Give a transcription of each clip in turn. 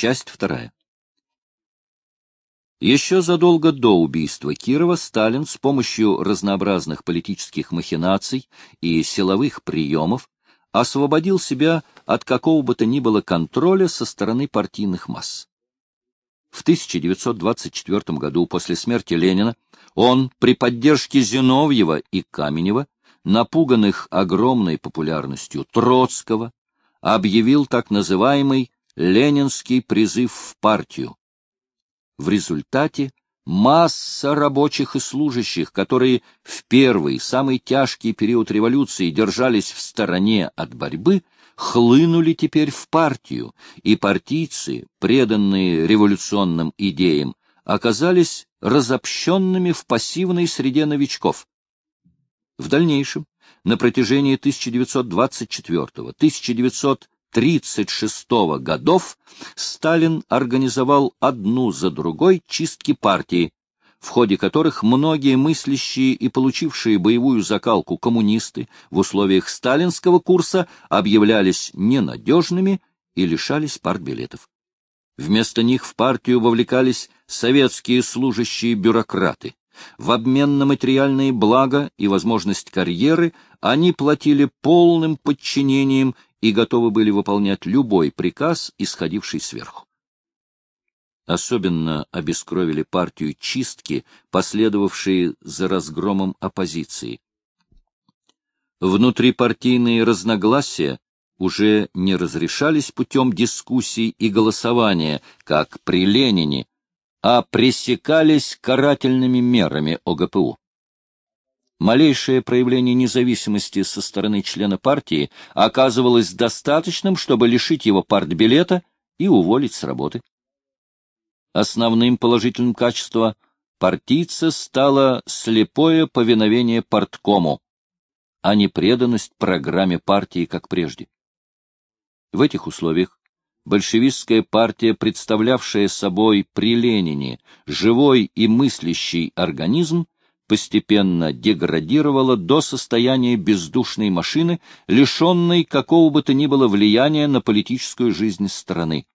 Часть вторая. Еще задолго до убийства Кирова Сталин с помощью разнообразных политических махинаций и силовых приемов освободил себя от какого бы то ни было контроля со стороны партийных масс. В 1924 году, после смерти Ленина, он при поддержке Зиновьева и Каменева, напуганных огромной популярностью Троцкого, объявил так называемый «Ленинский призыв в партию», в результате масса рабочих и служащих, которые в первый, самый тяжкий период революции держались в стороне от борьбы, хлынули теперь в партию, и партийцы, преданные революционным идеям, оказались разобщенными в пассивной среде новичков. В дальнейшем, на протяжении 1924-1925 1936 годов Сталин организовал одну за другой чистки партии, в ходе которых многие мыслящие и получившие боевую закалку коммунисты в условиях сталинского курса объявлялись ненадежными и лишались партбилетов. Вместо них в партию вовлекались советские служащие бюрократы. В обмен на материальные блага и возможность карьеры они платили полным подчинением и готовы были выполнять любой приказ, исходивший сверху. Особенно обескровили партию чистки, последовавшие за разгромом оппозиции. Внутрипартийные разногласия уже не разрешались путем дискуссий и голосования, как при Ленине, а пресекались карательными мерами ОГПУ малейшее проявление независимости со стороны члена партии оказывалось достаточным, чтобы лишить его партбилета и уволить с работы. Основным положительным качеством партийца стало слепое повиновение парткому, а не преданность программе партии, как прежде. В этих условиях большевистская партия, представлявшая собой при Ленине живой и мыслящий организм, постепенно деградировала до состояния бездушной машины, лишенной какого бы то ни было влияния на политическую жизнь страны.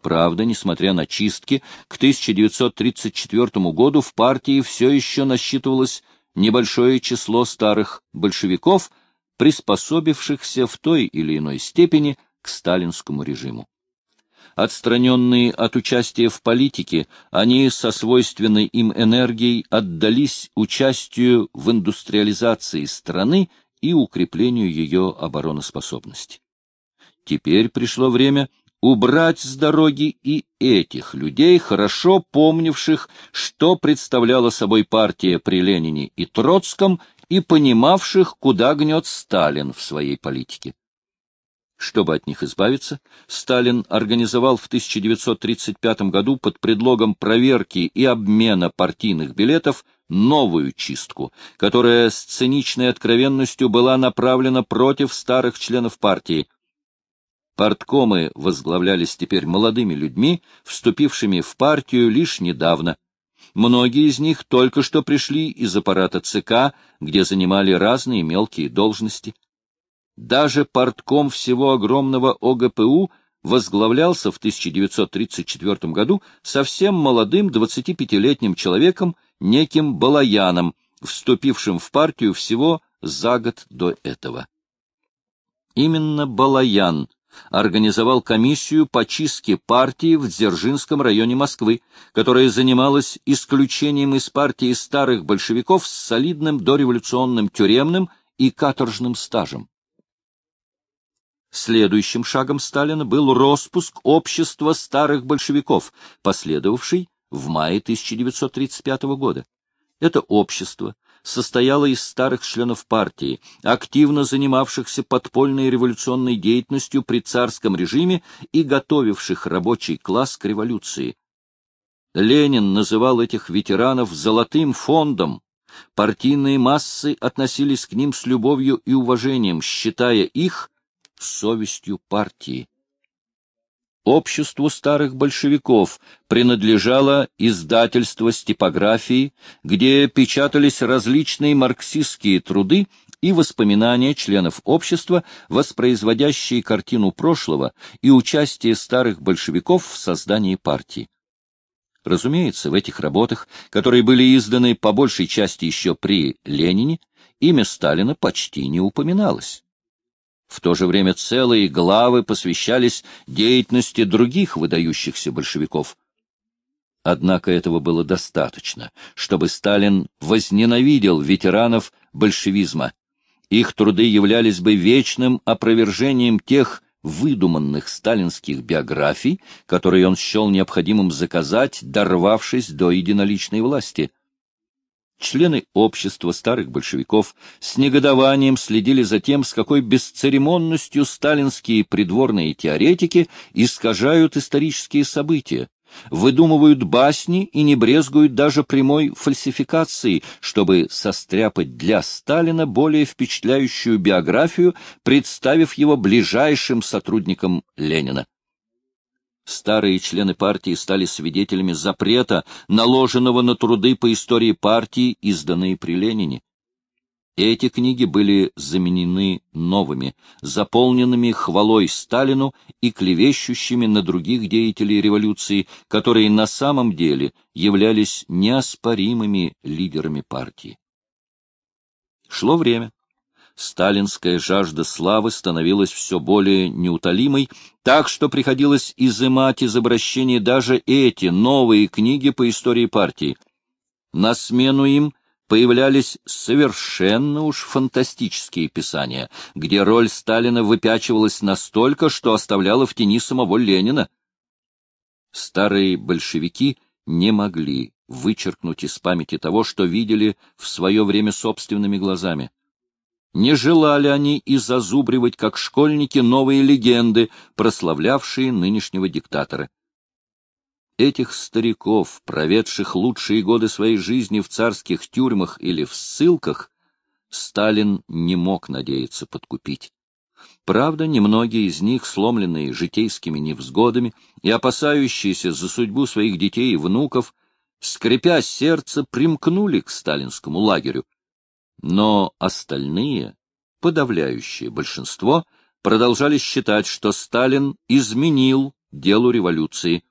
Правда, несмотря на чистки, к 1934 году в партии все еще насчитывалось небольшое число старых большевиков, приспособившихся в той или иной степени к сталинскому режиму. Отстраненные от участия в политике, они со свойственной им энергией отдались участию в индустриализации страны и укреплению ее обороноспособности. Теперь пришло время убрать с дороги и этих людей, хорошо помнивших, что представляла собой партия при Ленине и Троцком, и понимавших, куда гнет Сталин в своей политике. Чтобы от них избавиться, Сталин организовал в 1935 году под предлогом проверки и обмена партийных билетов новую чистку, которая с циничной откровенностью была направлена против старых членов партии. Парткомы возглавлялись теперь молодыми людьми, вступившими в партию лишь недавно. Многие из них только что пришли из аппарата ЦК, где занимали разные мелкие должности. Даже портком всего огромного ОГПУ возглавлялся в 1934 году совсем молодым 25-летним человеком, неким Балаяном, вступившим в партию всего за год до этого. Именно Балаян организовал комиссию по чистке партии в Дзержинском районе Москвы, которая занималась исключением из партии старых большевиков с солидным дореволюционным тюремным и каторжным стажем. Следующим шагом Сталина был распуск общества старых большевиков, последовавший в мае 1935 года. Это общество состояло из старых членов партии, активно занимавшихся подпольной революционной деятельностью при царском режиме и готовивших рабочий класс к революции. Ленин называл этих ветеранов «золотым фондом». Партийные массы относились к ним с любовью и уважением, считая их совестью партии. обществу старых большевиков принадлежало издательство с типографией, где печатались различные марксистские труды и воспоминания членов общества, воспроизводящие картину прошлого и участие старых большевиков в создании партии. Разумеется, в этих работах, которые были изданы по большей части еще при Ленине, имя Сталина почти не упоминалось. В то же время целые главы посвящались деятельности других выдающихся большевиков. Однако этого было достаточно, чтобы Сталин возненавидел ветеранов большевизма. Их труды являлись бы вечным опровержением тех выдуманных сталинских биографий, которые он счел необходимым заказать, дорвавшись до единоличной власти. Члены общества старых большевиков с негодованием следили за тем, с какой бесцеремонностью сталинские придворные теоретики искажают исторические события, выдумывают басни и не брезгуют даже прямой фальсификацией, чтобы состряпать для Сталина более впечатляющую биографию, представив его ближайшим сотрудником Ленина. Старые члены партии стали свидетелями запрета, наложенного на труды по истории партии, изданные при Ленине. Эти книги были заменены новыми, заполненными хвалой Сталину и клевещущими на других деятелей революции, которые на самом деле являлись неоспоримыми лидерами партии. Шло время. Сталинская жажда славы становилась все более неутолимой, так что приходилось изымать из обращения даже эти новые книги по истории партии. На смену им – появлялись совершенно уж фантастические писания, где роль Сталина выпячивалась настолько, что оставляла в тени самого Ленина. Старые большевики не могли вычеркнуть из памяти того, что видели в свое время собственными глазами. Не желали они и зазубривать, как школьники, новые легенды, прославлявшие нынешнего диктатора. Этих стариков, проведших лучшие годы своей жизни в царских тюрьмах или в ссылках, Сталин не мог надеяться подкупить. Правда, немногие из них, сломленные житейскими невзгодами и опасающиеся за судьбу своих детей и внуков, скрипя сердце, примкнули к сталинскому лагерю. Но остальные, подавляющее большинство, продолжали считать, что Сталин изменил делу революции,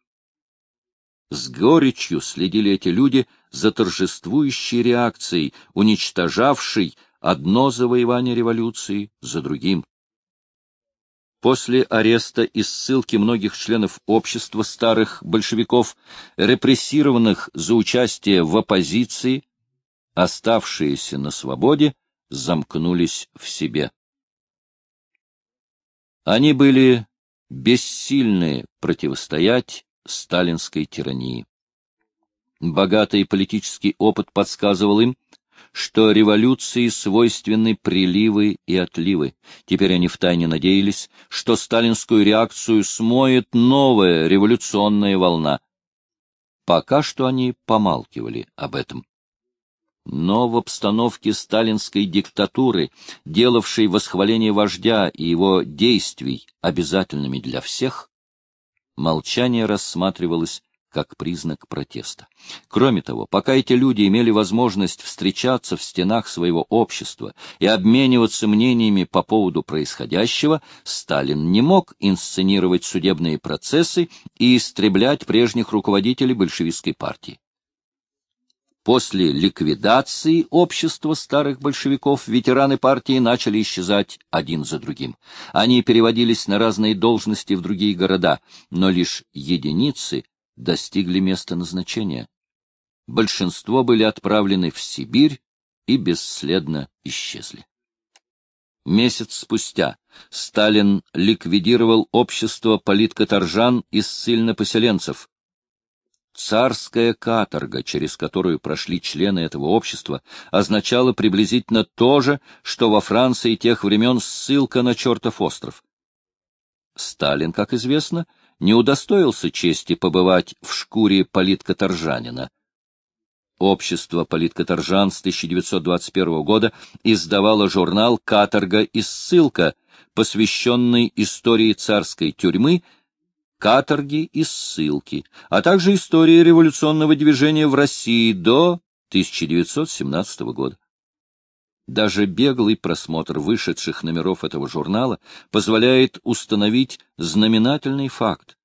с горечью следили эти люди за торжествующей реакцией, уничтожавшей одно завоевание революции за другим. После ареста и ссылки многих членов общества старых большевиков, репрессированных за участие в оппозиции, оставшиеся на свободе замкнулись в себе. Они были бессильны противостоять сталинской тирании. Богатый политический опыт подсказывал им, что революции свойственны приливы и отливы. Теперь они втайне надеялись, что сталинскую реакцию смоет новая революционная волна. Пока что они помалкивали об этом. Но в обстановке сталинской диктатуры, делавшей восхваление вождя и его действий обязательными для всех, молчание рассматривалось как признак протеста. Кроме того, пока эти люди имели возможность встречаться в стенах своего общества и обмениваться мнениями по поводу происходящего, Сталин не мог инсценировать судебные процессы и истреблять прежних руководителей большевистской партии. После ликвидации общества старых большевиков ветераны партии начали исчезать один за другим. Они переводились на разные должности в другие города, но лишь единицы достигли места назначения. Большинство были отправлены в Сибирь и бесследно исчезли. Месяц спустя Сталин ликвидировал общество политкоторжан и ссыльнопоселенцев, Царская каторга, через которую прошли члены этого общества, означала приблизительно то же, что во Франции тех времен ссылка на чертов остров. Сталин, как известно, не удостоился чести побывать в шкуре политкоторжанина. Общество политкоторжан с 1921 года издавало журнал «Каторга и ссылка», посвященный истории царской тюрьмы каторги и ссылки, а также история революционного движения в России до 1917 года. Даже беглый просмотр вышедших номеров этого журнала позволяет установить знаменательный факт.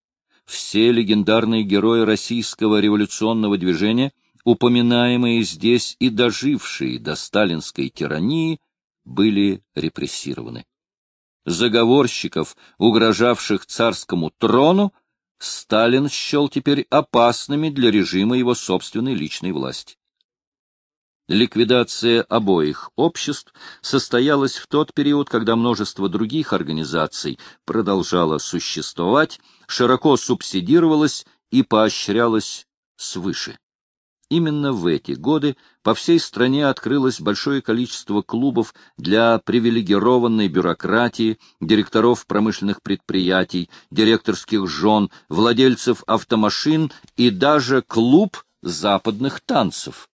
Все легендарные герои российского революционного движения, упоминаемые здесь и дожившие до сталинской тирании, были репрессированы. Заговорщиков, угрожавших царскому трону, Сталин счел теперь опасными для режима его собственной личной власти. Ликвидация обоих обществ состоялась в тот период, когда множество других организаций продолжало существовать, широко субсидировалось и поощрялось свыше. Именно в эти годы по всей стране открылось большое количество клубов для привилегированной бюрократии, директоров промышленных предприятий, директорских жен, владельцев автомашин и даже клуб западных танцев.